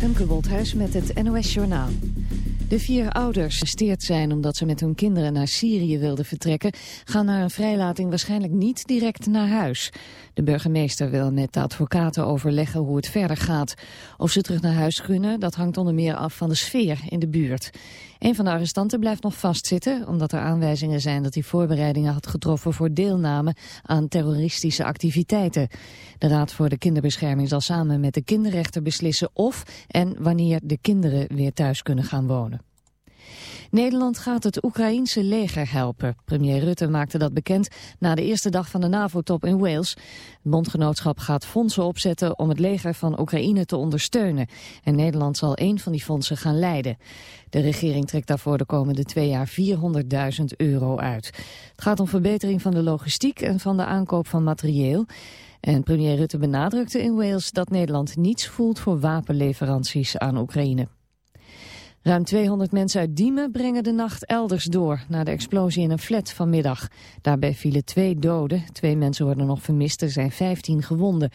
Femke Woldhuis met het NOS Journaal. De vier ouders gesteerd zijn omdat ze met hun kinderen naar Syrië wilden vertrekken... gaan na een vrijlating waarschijnlijk niet direct naar huis. De burgemeester wil met de advocaten overleggen hoe het verder gaat. Of ze terug naar huis kunnen, dat hangt onder meer af van de sfeer in de buurt. Een van de arrestanten blijft nog vastzitten... omdat er aanwijzingen zijn dat hij voorbereidingen had getroffen... voor deelname aan terroristische activiteiten. De Raad voor de Kinderbescherming zal samen met de kinderrechter beslissen... of en wanneer de kinderen weer thuis kunnen gaan wonen. Nederland gaat het Oekraïense leger helpen. Premier Rutte maakte dat bekend na de eerste dag van de NAVO-top in Wales. Het bondgenootschap gaat fondsen opzetten om het leger van Oekraïne te ondersteunen. En Nederland zal één van die fondsen gaan leiden. De regering trekt daarvoor de komende twee jaar 400.000 euro uit. Het gaat om verbetering van de logistiek en van de aankoop van materieel. En premier Rutte benadrukte in Wales dat Nederland niets voelt voor wapenleveranties aan Oekraïne. Ruim 200 mensen uit Diemen brengen de nacht elders door... na de explosie in een flat vanmiddag. Daarbij vielen twee doden. Twee mensen worden nog vermist. Er zijn 15 gewonden.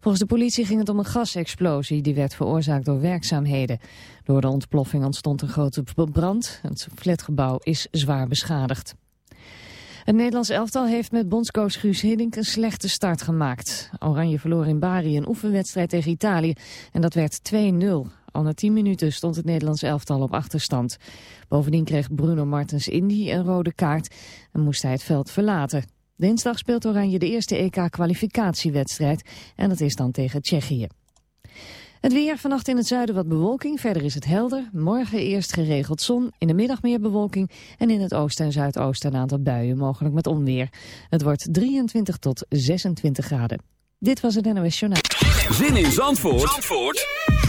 Volgens de politie ging het om een gasexplosie... die werd veroorzaakt door werkzaamheden. Door de ontploffing ontstond een grote brand. Het flatgebouw is zwaar beschadigd. Het Nederlands elftal heeft met bondscoach Guus Hiddink een slechte start gemaakt. Oranje verloor in Bari een oefenwedstrijd tegen Italië en dat werd 2-0. Al na 10 minuten stond het Nederlands elftal op achterstand. Bovendien kreeg Bruno Martens Indy een rode kaart en moest hij het veld verlaten. Dinsdag speelt Oranje de eerste EK-kwalificatiewedstrijd en dat is dan tegen Tsjechië. Het weer, vannacht in het zuiden wat bewolking, verder is het helder. Morgen eerst geregeld zon, in de middag meer bewolking... en in het oosten en zuidoosten een aantal buien, mogelijk met onweer. Het wordt 23 tot 26 graden. Dit was het NOS Journaal. Zin in Zandvoort, Zandvoort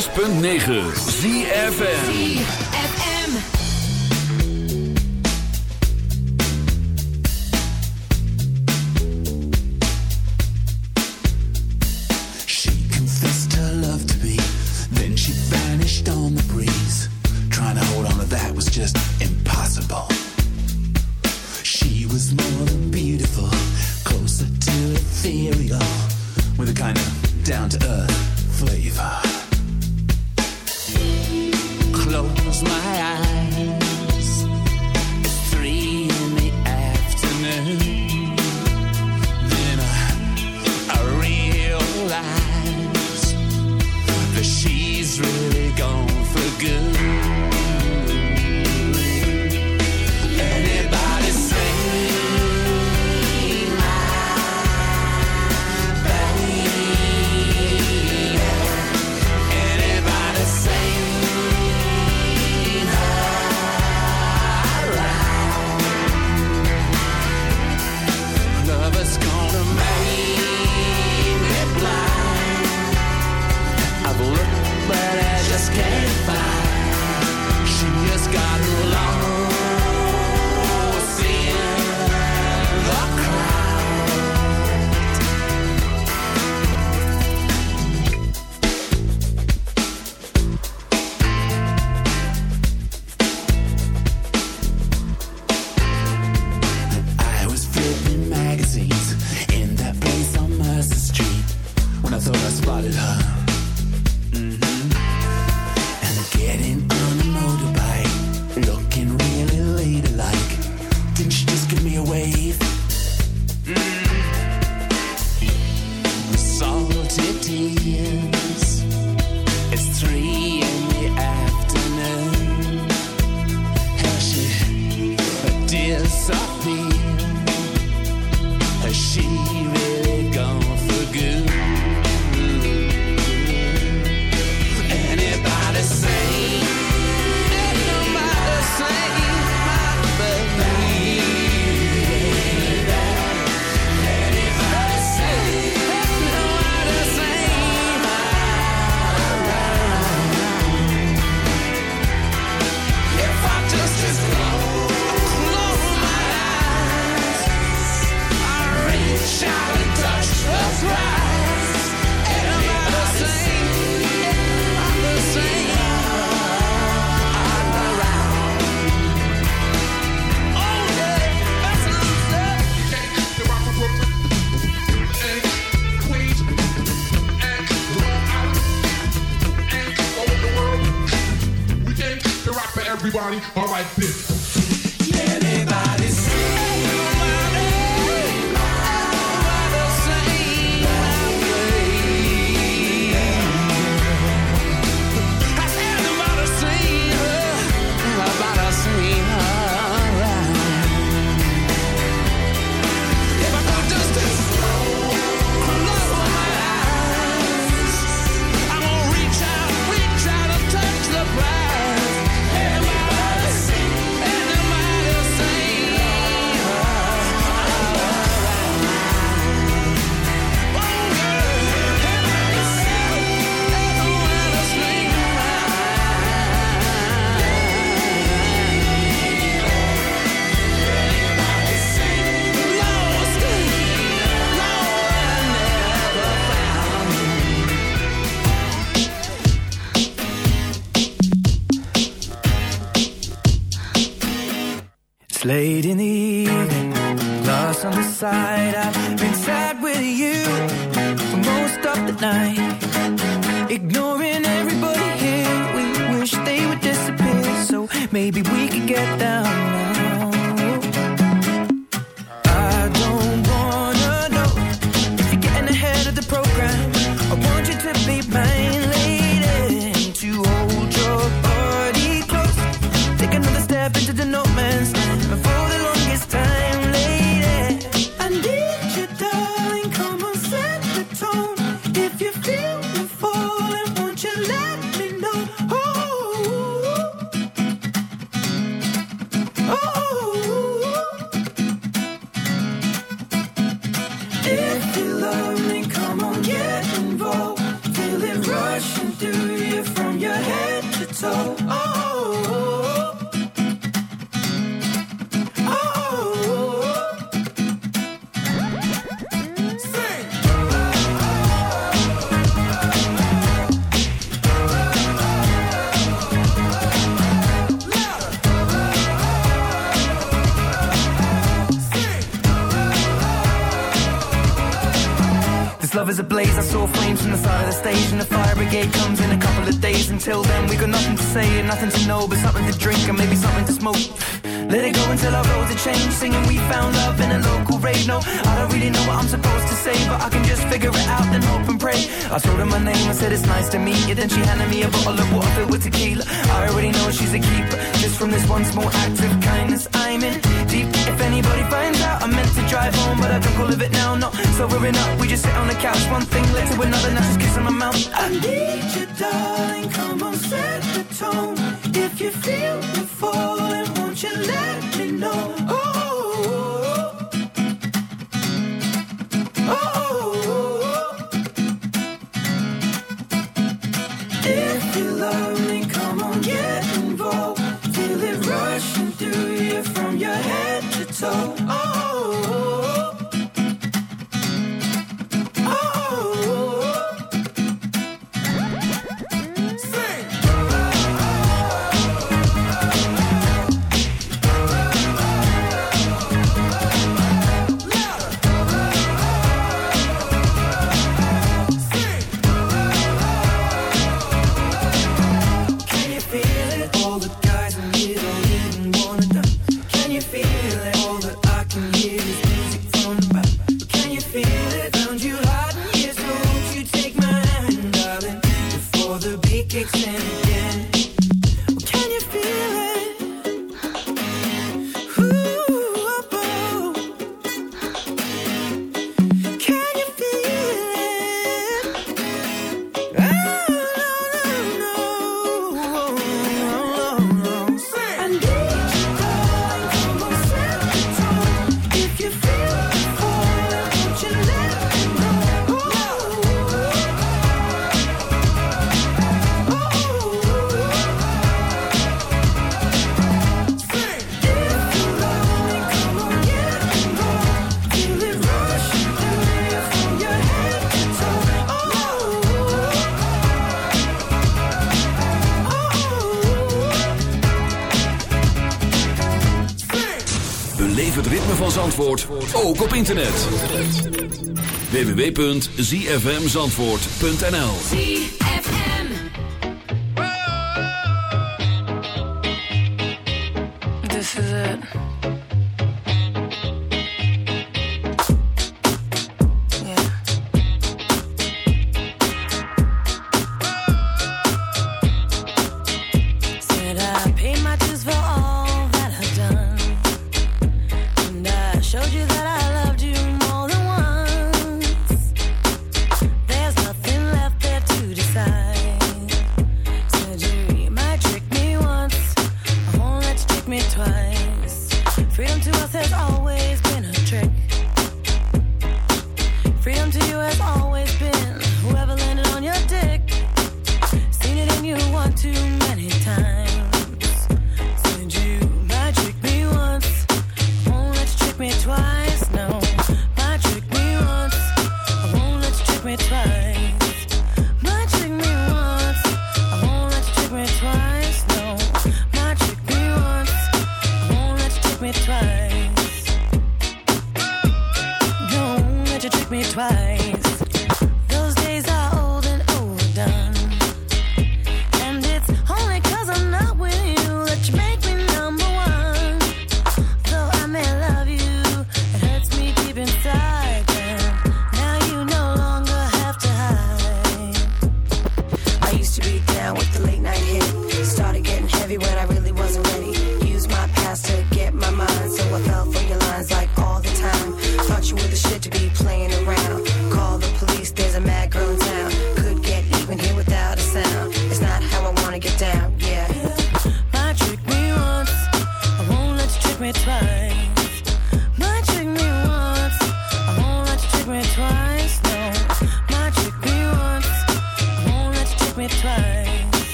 106.9 ZFN my eyes. www.zfmzandvoort.nl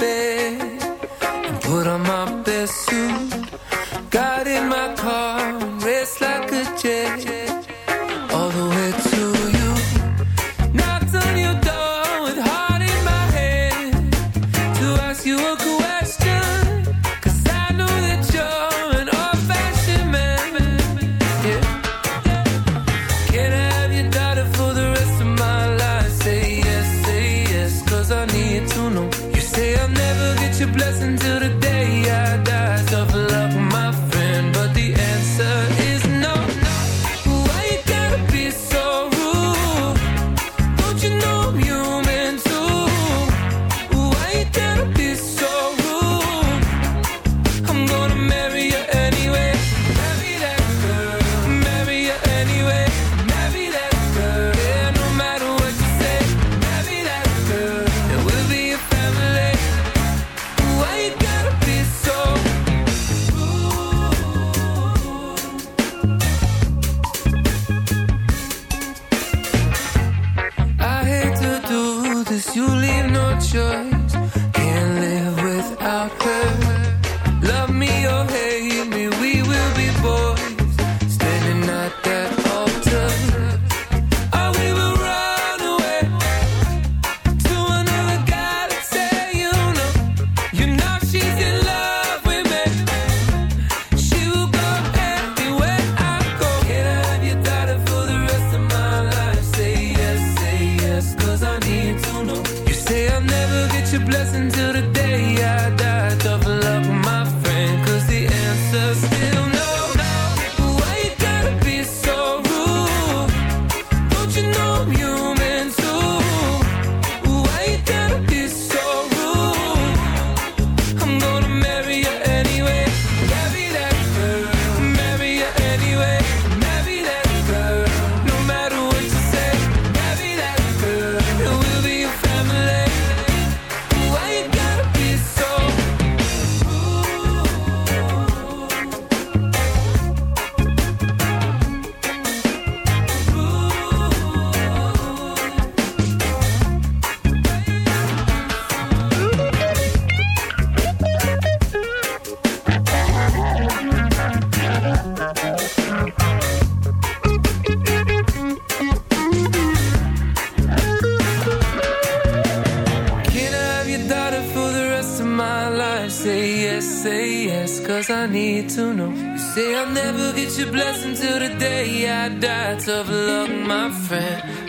golpe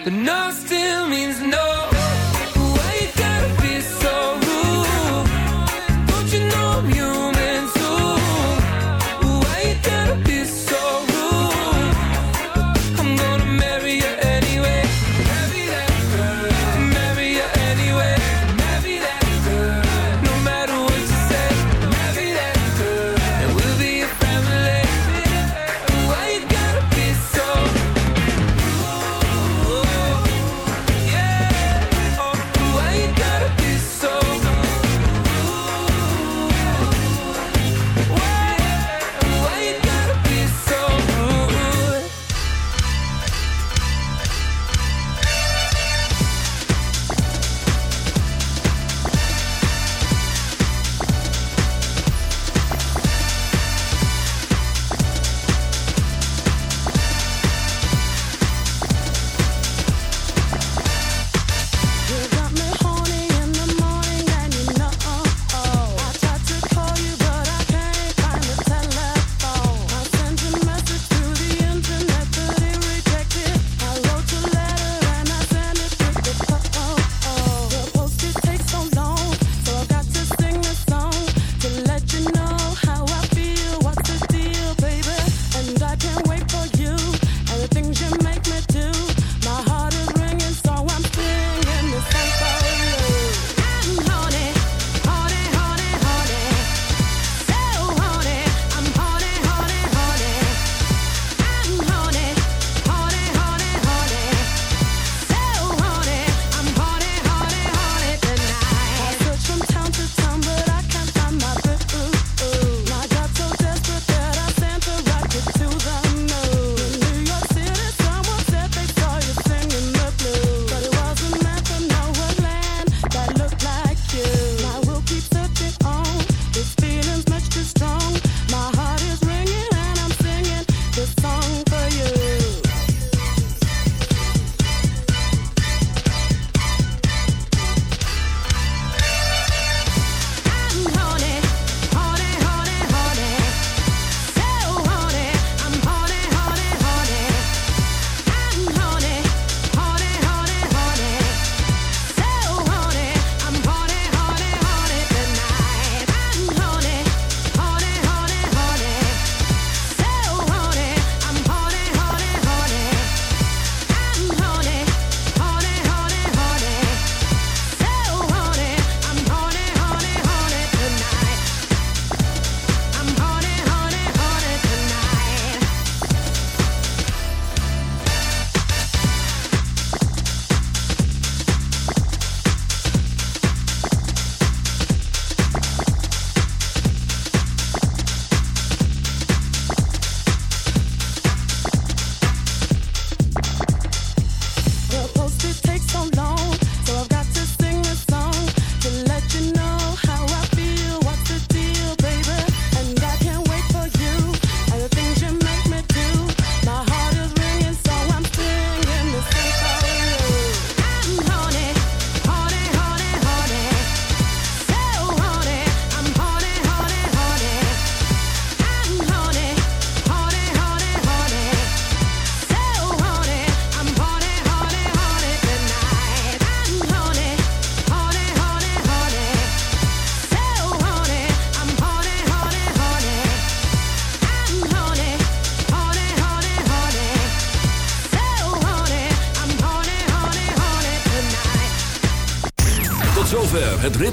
The nurse